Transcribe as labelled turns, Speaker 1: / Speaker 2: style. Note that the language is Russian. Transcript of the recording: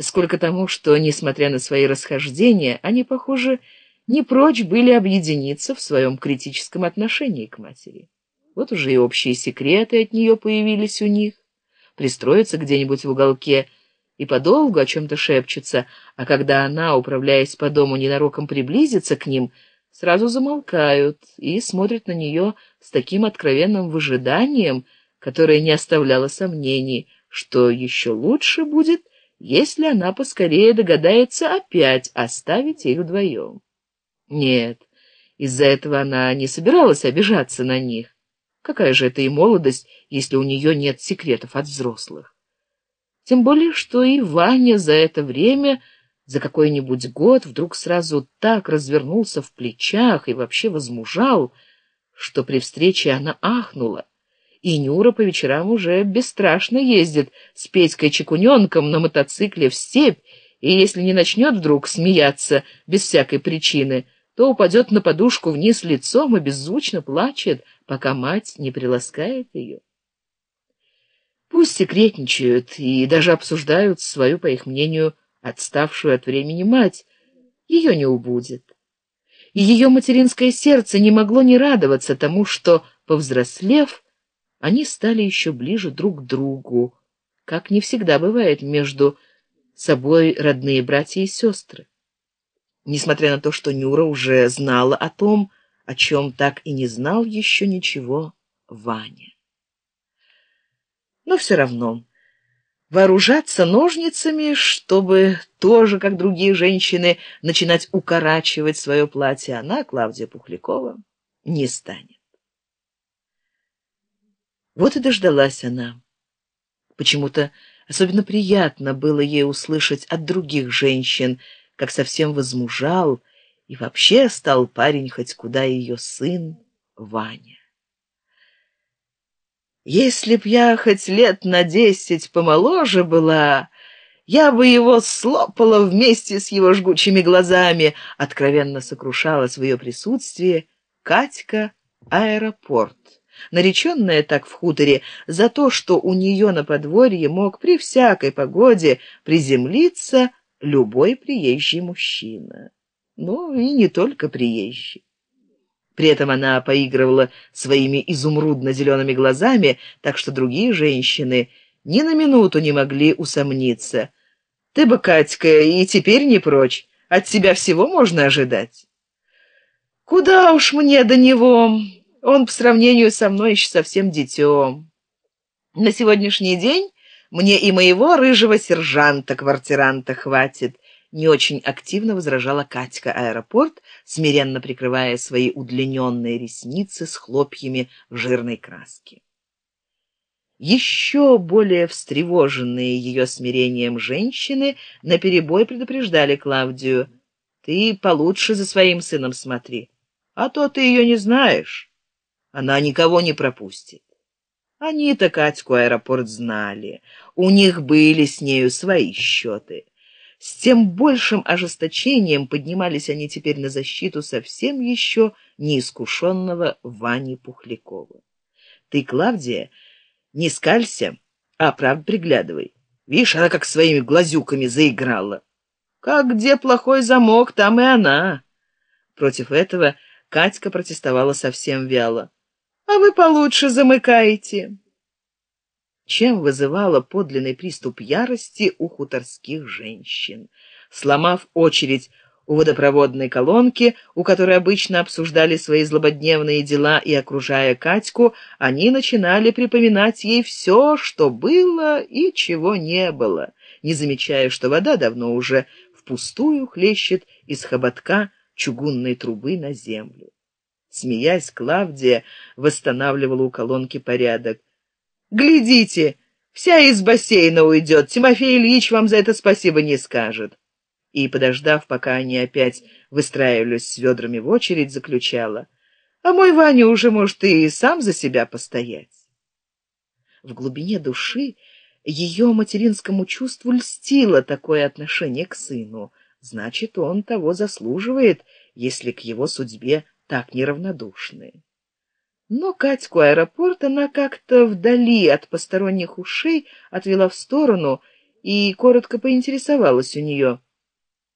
Speaker 1: сколько тому, что, несмотря на свои расхождения, они, похоже, не прочь были объединиться в своем критическом отношении к матери. Вот уже и общие секреты от нее появились у них, пристроиться где-нибудь в уголке и подолгу о чем-то шепчутся, а когда она, управляясь по дому, ненароком приблизится к ним, сразу замолкают и смотрят на нее с таким откровенным выжиданием, которое не оставляло сомнений, что еще лучше будет, если она поскорее догадается опять оставить их вдвоем. Нет, из-за этого она не собиралась обижаться на них. Какая же это и молодость, если у нее нет секретов от взрослых? Тем более, что и Ваня за это время, за какой-нибудь год, вдруг сразу так развернулся в плечах и вообще возмужал, что при встрече она ахнула. И Нюра по вечерам уже бесстрашно ездит с Петькой Чекуненком на мотоцикле в степь, и если не начнет вдруг смеяться без всякой причины, то упадет на подушку вниз лицом и беззвучно плачет, пока мать не приласкает ее. Пусть секретничают и даже обсуждают свою, по их мнению, отставшую от времени мать, ее не убудет. И ее материнское сердце не могло не радоваться тому, что, повзрослев, они стали еще ближе друг к другу, как не всегда бывает между собой родные братья и сестры несмотря на то, что Нюра уже знала о том, о чем так и не знал еще ничего Ваня. Но все равно вооружаться ножницами, чтобы тоже, как другие женщины, начинать укорачивать свое платье, она, Клавдия Пухлякова, не станет. Вот и дождалась она. Почему-то особенно приятно было ей услышать от других женщин, как совсем возмужал, и вообще стал парень хоть куда ее сын Ваня. Если б я хоть лет на десять помоложе была, я бы его слопала вместе с его жгучими глазами, откровенно сокрушалась в ее присутствии Катька Аэропорт, нареченная так в хуторе за то, что у нее на подворье мог при всякой погоде приземлиться любой приезжий мужчина. Ну и не только приезжий. При этом она поигрывала своими изумрудно-зелеными глазами, так что другие женщины ни на минуту не могли усомниться. «Ты бы, Катька, и теперь не прочь. От тебя всего можно ожидать». «Куда уж мне до него? Он по сравнению со мной еще совсем дитем. На сегодняшний день мне и моего рыжего сержанта-квартиранта хватит. Не очень активно возражала катька. Аэропорт смиренно прикрывая свои удлиненные ресницы с хлопьями жирной краски еще более встревоженные ее смирением женщины наперебой предупреждали клавдию. Ты получше за своим сыном смотри а то ты ее не знаешь она никого не пропустит они-то Катьку аэропорт знали, у них были с нею свои счеты. С тем большим ожесточением поднимались они теперь на защиту совсем еще неискушенного Вани Пухлякова. Ты, Клавдия, не скалься, а правда приглядывай. Видишь, она как своими глазюками заиграла. Как где плохой замок, там и она. Против этого Катька протестовала совсем вяло а вы получше замыкаете чем вызывала подлинный приступ ярости у хуторских женщин сломав очередь у водопроводной колонки, у которой обычно обсуждали свои злободневные дела и окружая Катьку, они начинали припоминать ей все, что было и чего не было, не замечая, что вода давно уже впустую хлещет из хоботка чугунной трубы на землю. Смеясь, Клавдия восстанавливала у колонки порядок. «Глядите, вся из бассейна уйдет, Тимофей Ильич вам за это спасибо не скажет». И, подождав, пока они опять выстраивались с ведрами в очередь, заключала. «А мой Ваня уже может и сам за себя постоять». В глубине души ее материнскому чувству льстило такое отношение к сыну. Значит, он того заслуживает, если к его судьбе так неравнодушны. Но Катьку аэропорт она как-то вдали от посторонних ушей отвела в сторону и коротко поинтересовалась у нее